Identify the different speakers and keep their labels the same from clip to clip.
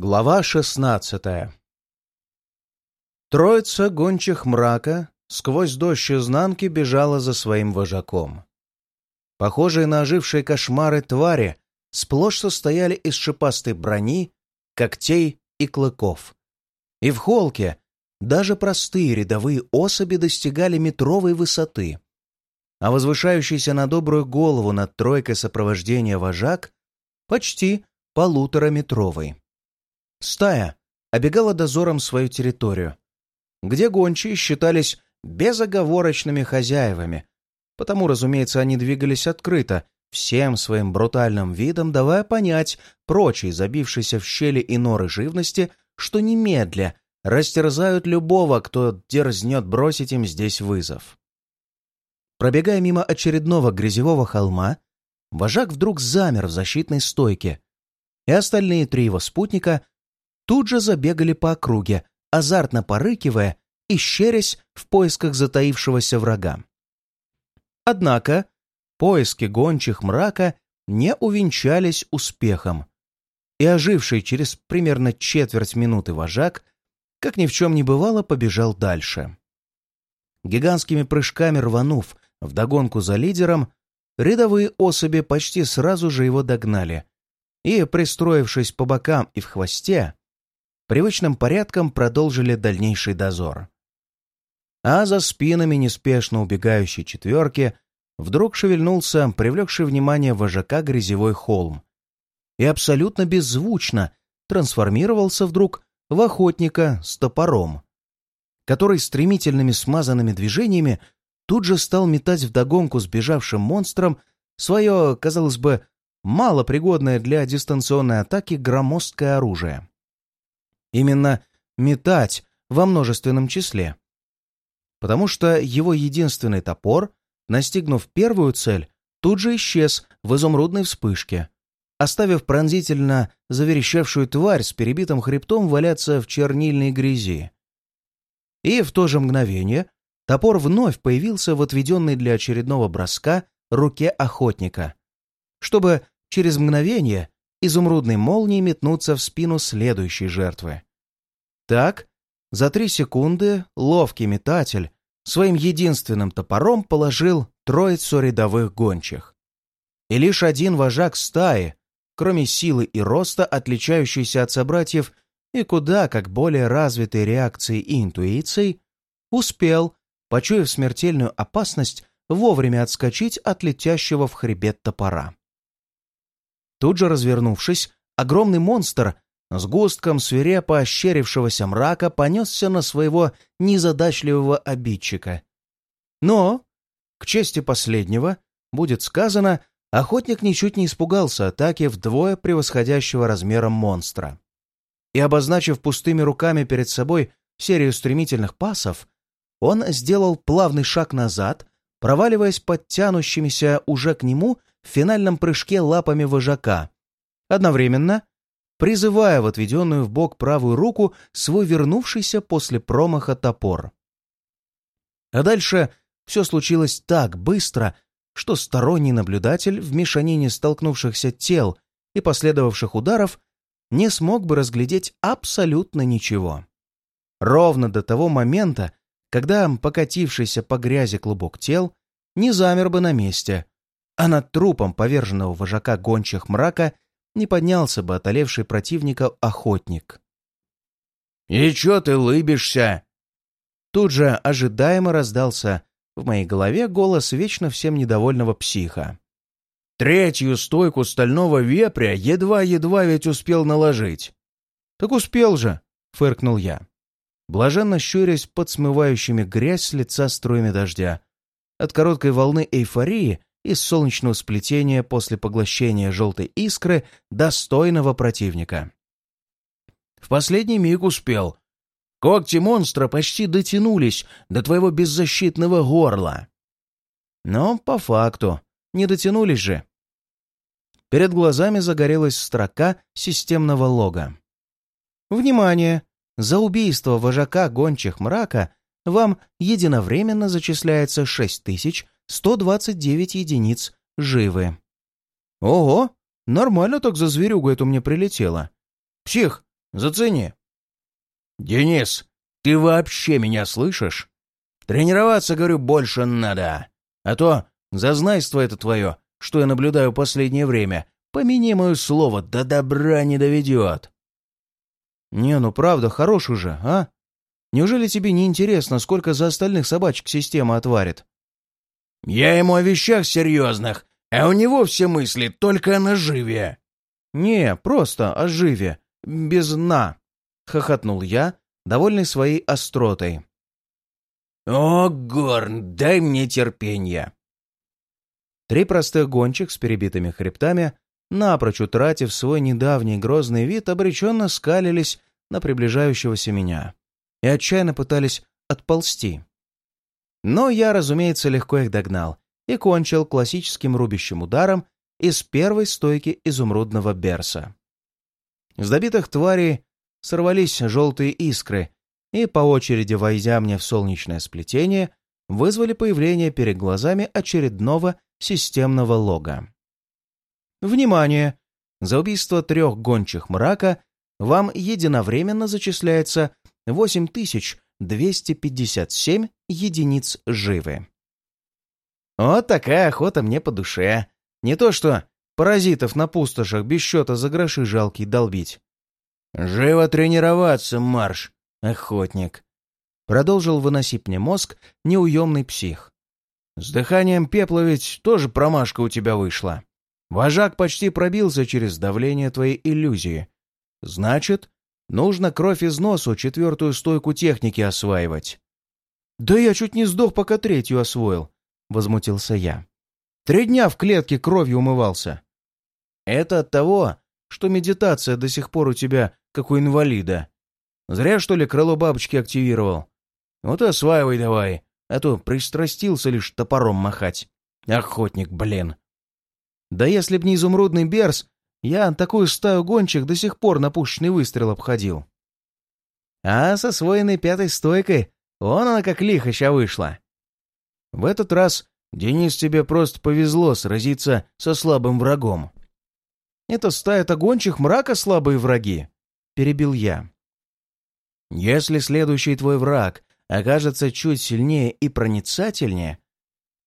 Speaker 1: Глава шестнадцатая Троица гончих мрака сквозь дождь изнанки бежала за своим вожаком. Похожие на ожившие кошмары твари сплошь состояли из шипастой брони, когтей и клыков. И в холке даже простые рядовые особи достигали метровой высоты, а возвышающийся на добрую голову над тройкой сопровождения вожак почти полутораметровый. Стая обегала дозором свою территорию, где гончие считались безоговорочными хозяевами, потому, разумеется, они двигались открыто, всем своим брутальным видом давая понять прочей забившейся в щели и норы живности, что немедля растерзают любого, кто дерзнет бросить им здесь вызов. Пробегая мимо очередного грязевого холма, вожак вдруг замер в защитной стойке, и остальные три его спутника тут же забегали по округе, азартно порыкивая и щерясь в поисках затаившегося врага. Однако поиски гончих мрака не увенчались успехом, и оживший через примерно четверть минуты вожак, как ни в чем не бывало, побежал дальше. Гигантскими прыжками рванув вдогонку за лидером, рядовые особи почти сразу же его догнали и, пристроившись по бокам и в хвосте, привычным порядком продолжили дальнейший дозор. А за спинами неспешно убегающей четверки вдруг шевельнулся привлекший внимание вожака грязевой холм и абсолютно беззвучно трансформировался вдруг в охотника с топором, который стремительными смазанными движениями тут же стал метать вдогонку сбежавшим монстром свое, казалось бы, малопригодное для дистанционной атаки громоздкое оружие. Именно метать во множественном числе. Потому что его единственный топор, настигнув первую цель, тут же исчез в изумрудной вспышке, оставив пронзительно заверещавшую тварь с перебитым хребтом валяться в чернильной грязи. И в то же мгновение топор вновь появился в отведенной для очередного броска руке охотника, чтобы через мгновение изумрудной молнией метнуться в спину следующей жертвы. Так, за три секунды ловкий метатель своим единственным топором положил троицу рядовых гончих. И лишь один вожак стаи, кроме силы и роста, отличающийся от собратьев и куда как более развитой реакцией и интуицией, успел, почуяв смертельную опасность, вовремя отскочить от летящего в хребет топора. Тут же развернувшись, огромный монстр с густком свирепо ощерившегося мрака понесся на своего незадачливого обидчика. Но, к чести последнего, будет сказано, охотник ничуть не испугался атаки вдвое превосходящего размером монстра. И, обозначив пустыми руками перед собой серию стремительных пасов, он сделал плавный шаг назад, проваливаясь под тянущимися уже к нему в финальном прыжке лапами вожака, одновременно призывая в отведенную в бок правую руку свой вернувшийся после промаха топор. А дальше все случилось так быстро, что сторонний наблюдатель в мешанине столкнувшихся тел и последовавших ударов не смог бы разглядеть абсолютно ничего. Ровно до того момента, когда покатившийся по грязи клубок тел не замер бы на месте, а над трупом поверженного вожака гончих мрака не поднялся бы отолевший противника охотник.
Speaker 2: «И чё ты лыбишься?»
Speaker 1: Тут же ожидаемо раздался в моей голове голос вечно всем недовольного психа.
Speaker 2: «Третью стойку стального вепря едва-едва ведь успел наложить».
Speaker 1: «Так успел же!» — фыркнул я. Блаженно щурясь под смывающими грязь с лица струями дождя. От короткой волны эйфории из солнечного сплетения после поглощения желтой искры достойного противника.
Speaker 2: В последний миг успел. Когти монстра почти дотянулись до твоего беззащитного горла.
Speaker 1: Но по факту не дотянулись же. Перед глазами загорелась строка системного лога. Внимание! За убийство вожака гончих мрака вам единовременно зачисляется 6000 129 единиц живы. Ого, нормально так за зверюгу эту мне прилетело. Псих,
Speaker 2: Зацени. Денис, ты вообще меня слышишь? Тренироваться, говорю, больше надо. А то зазнайство это твое, что я наблюдаю последнее время, помяни мое слово, до добра не доведет.
Speaker 1: Не, ну правда, хорош уже, а? Неужели тебе не интересно, сколько за остальных собачек система отварит?
Speaker 2: Я ему о вещах серьезных, а у него все мысли только о наживе.
Speaker 1: Не, просто о живе, без «на», — хохотнул я, довольный своей остротой.
Speaker 2: «О, Горн, дай мне терпения!»
Speaker 1: Три простых гончих с перебитыми хребтами, напрочь утратив свой недавний грозный вид, обреченно скалились на приближающегося меня и отчаянно пытались отползти. Но я, разумеется, легко их догнал и кончил классическим рубящим ударом из первой стойки изумрудного берса. С добитых тварей сорвались желтые искры, и, по очереди войдя мне в солнечное сплетение, вызвали появление перед глазами очередного системного лога. Внимание! За убийство трех гончих мрака вам единовременно зачисляется 8257 единиц живы. Вот такая охота мне по душе. Не то что паразитов на пустошах без счета за гроши жалкие долбить.
Speaker 2: «Живо тренироваться, марш!»
Speaker 1: охотник. Продолжил выносить мне мозг неуемный псих. С дыханием пепла ведь тоже промашка у тебя вышла. Вожак почти пробился через давление твоей иллюзии. Значит, нужно кровь из носу четвертую стойку техники осваивать. «Да я чуть не сдох, пока третью освоил», — возмутился я. «Три дня в клетке кровью умывался». «Это от того, что медитация до сих пор у тебя, как у инвалида», Зря, что ли, крыло бабочки активировал? Вот и осваивай давай, а то пристрастился лишь топором махать. Охотник, блин. Да если б не изумрудный берс, я такую стаю гончих до сих пор на пушечный выстрел обходил. А с освоенной пятой стойкой вон она как лихо ща вышла. В этот раз, Денис, тебе просто повезло сразиться со слабым врагом. Это стая-то гончих мрака слабые враги, перебил я. Если следующий твой враг окажется чуть сильнее и проницательнее,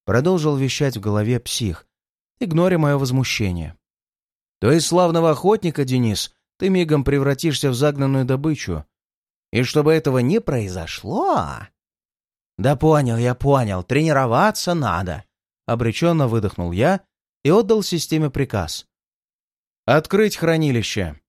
Speaker 1: продолжил вещать в голове псих, игноря мое возмущение. То есть славного охотника, Денис, ты мигом превратишься в загнанную добычу. И чтобы этого не произошло... Да понял, я понял, тренироваться надо. Обреченно выдохнул я и отдал системе приказ. Открыть хранилище.